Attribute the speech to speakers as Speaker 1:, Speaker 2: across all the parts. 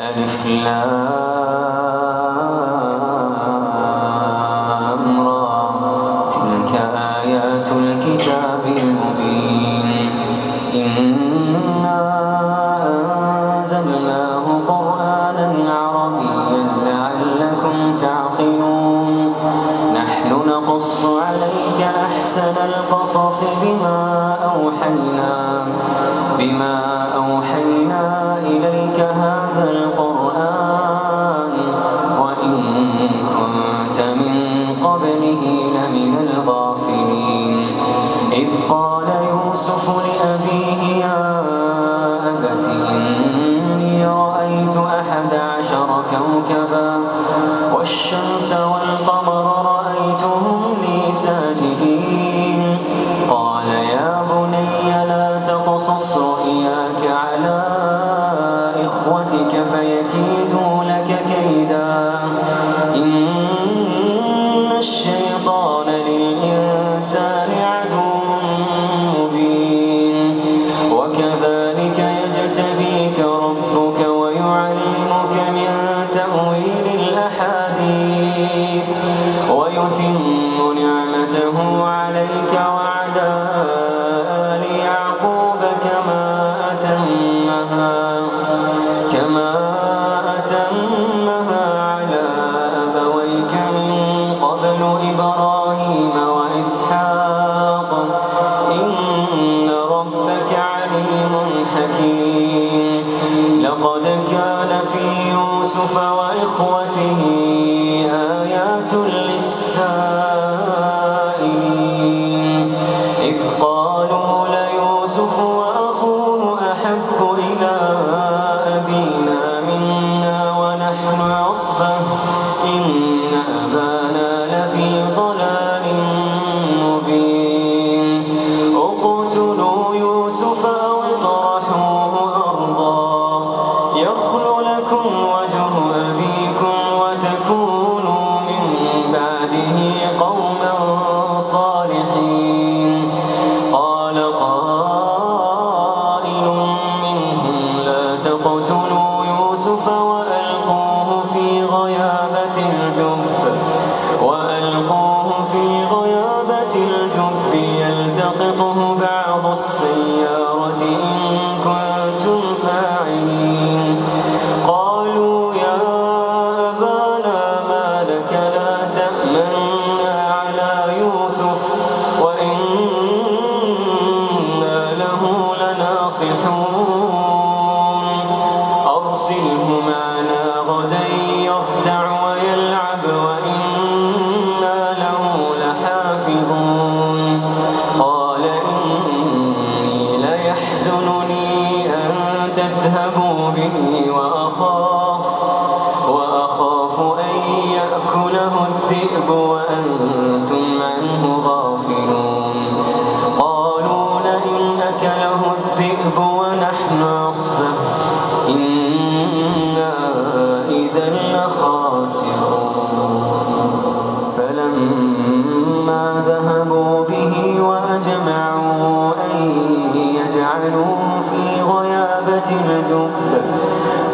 Speaker 1: ألف لام تلك آيات الكتاب المبين. إنا أنزلناه قرآنا عربيا لعلكم تعقلون. نحن نقص عليك أحسن القصص بما so funny.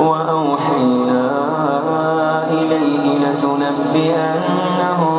Speaker 1: وأوحينا إليه لتنبئنهم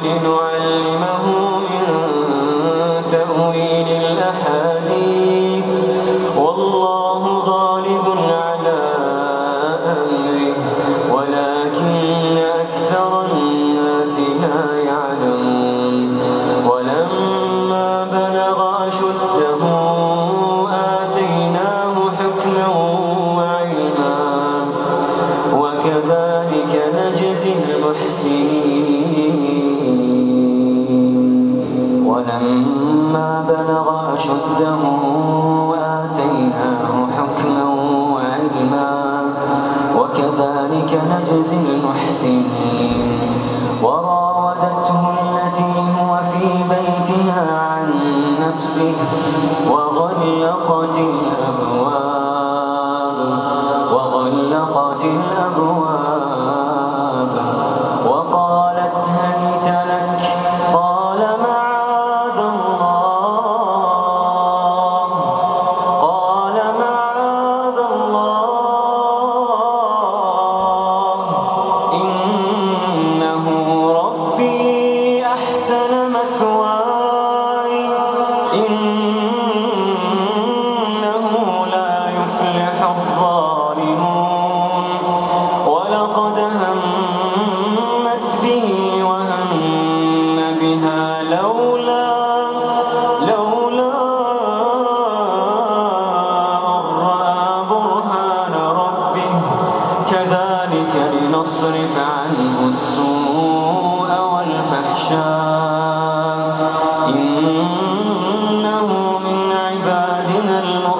Speaker 1: ولنعلمه نجزي المحسنين وراودته التي هو في بيتها عن نفسه وغلقت الباب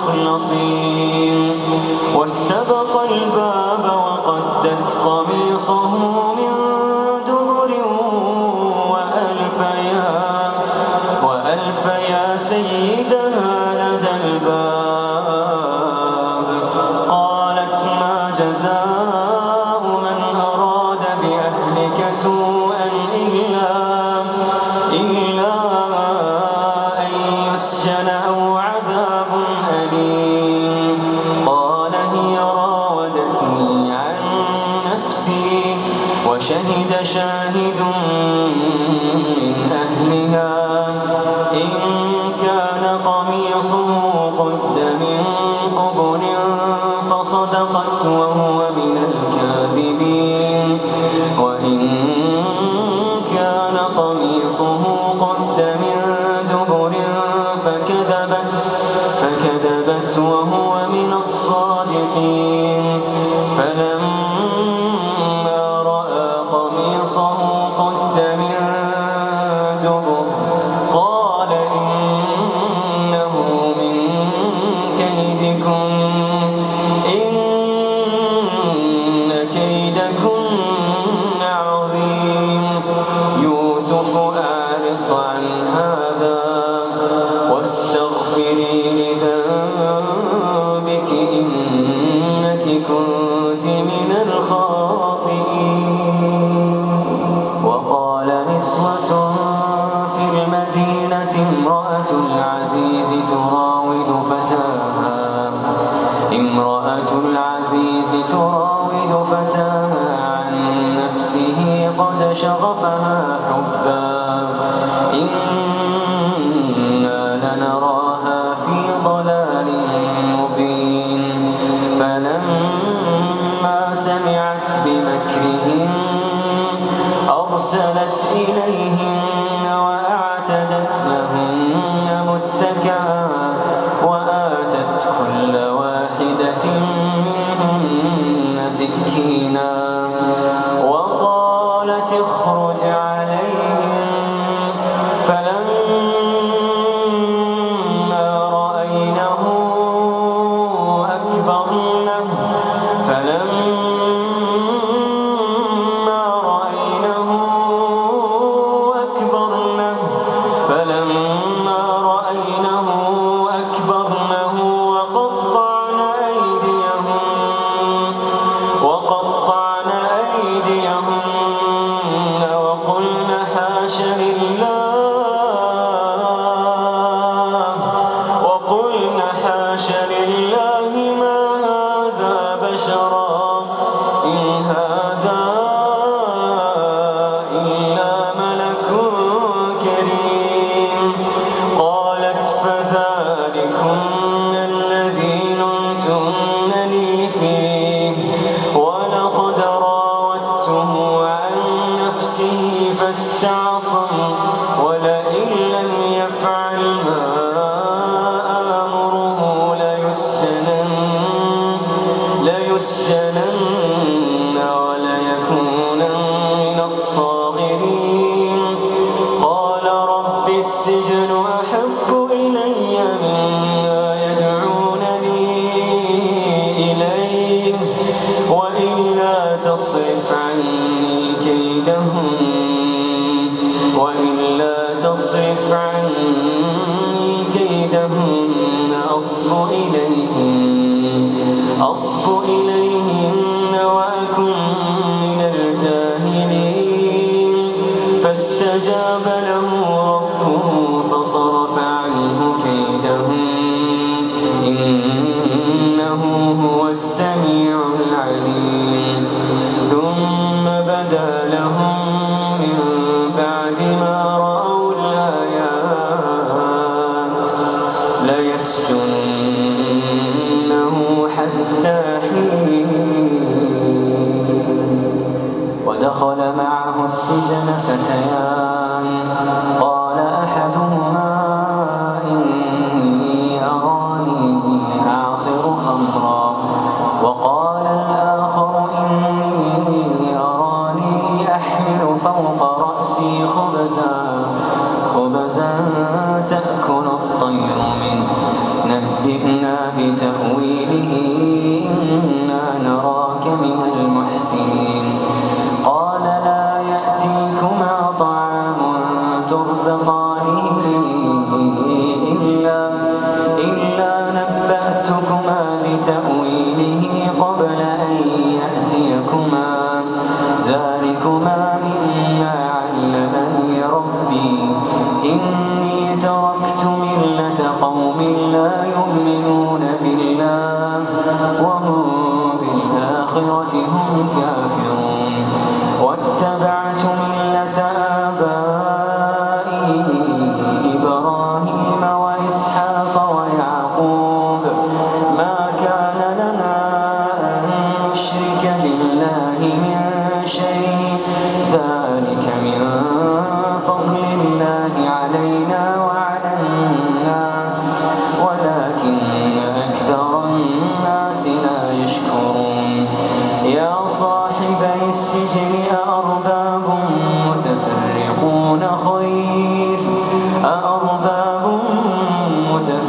Speaker 1: مخلصين. واستبق الباب شاهد من أهلها. قد شغفها حبا. وبدا لهم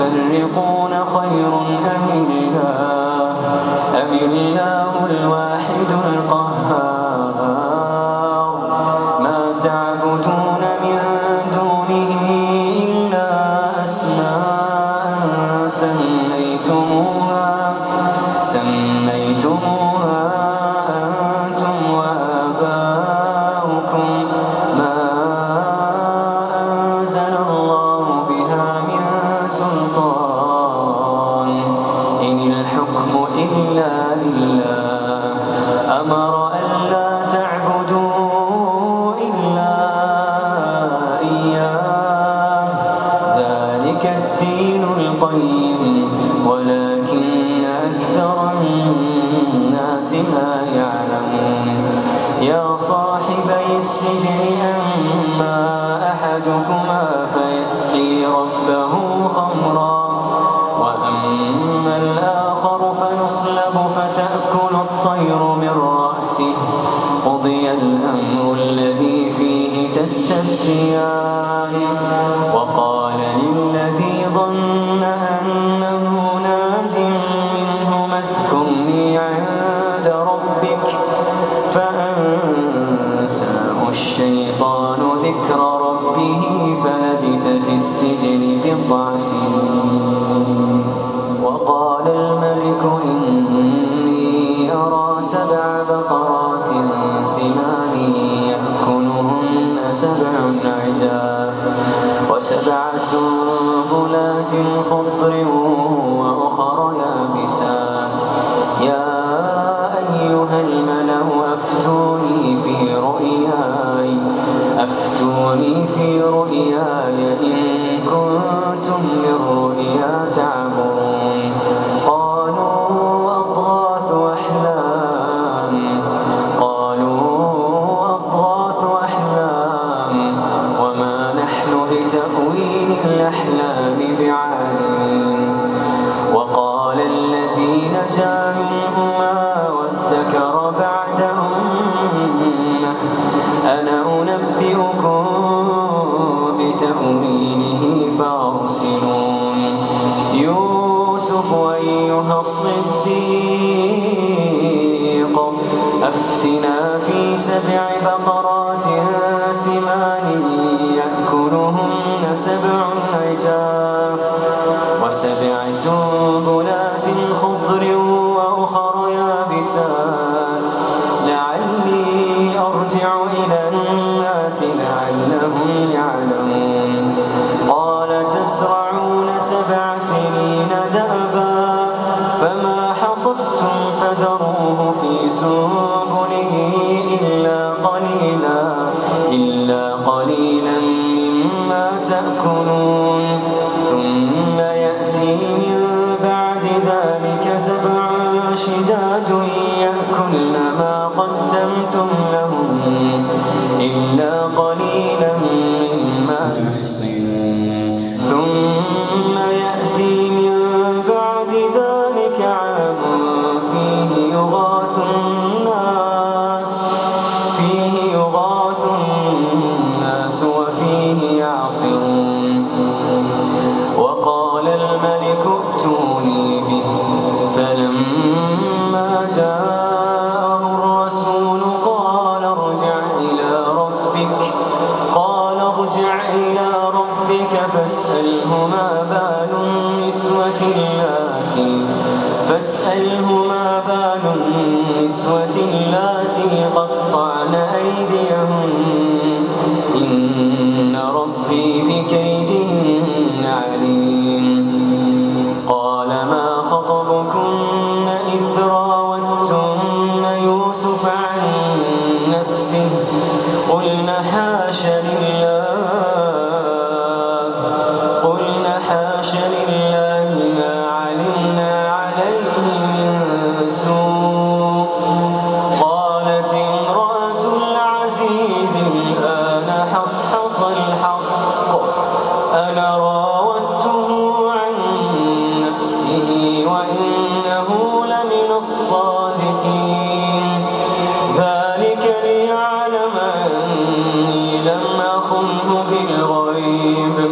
Speaker 1: تُفَرِّقُونَ خير أم أن لا الملأ أفتوني في رؤياي أفتوني في رؤياي إن كنت يوسف أيها الصديق أفتنا في سبع بقرات سمان يأكلهن سبع عجاب في سنبله إلا قليلا إلا قليلا مما تأكلون. ثم يأتي من بعد ذلك سبع شداد يأكلن ما قدمتم لهم إلا قال الملك ائتوني به فلما حميد